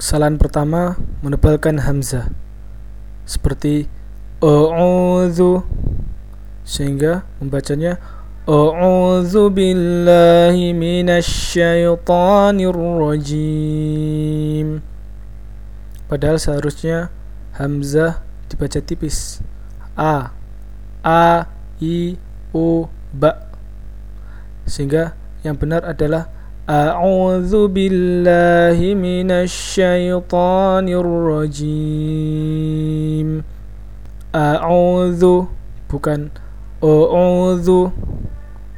Kesalahan pertama menebalkan hamzah seperti a'udzu sehingga membacanya a'udzu billahi minasyaitonir rajim. Padahal seharusnya hamzah dibaca tipis. A a i u ba sehingga yang benar adalah A'udzu billahi minasyaitonir rajim. A'udzu bukan a'udzu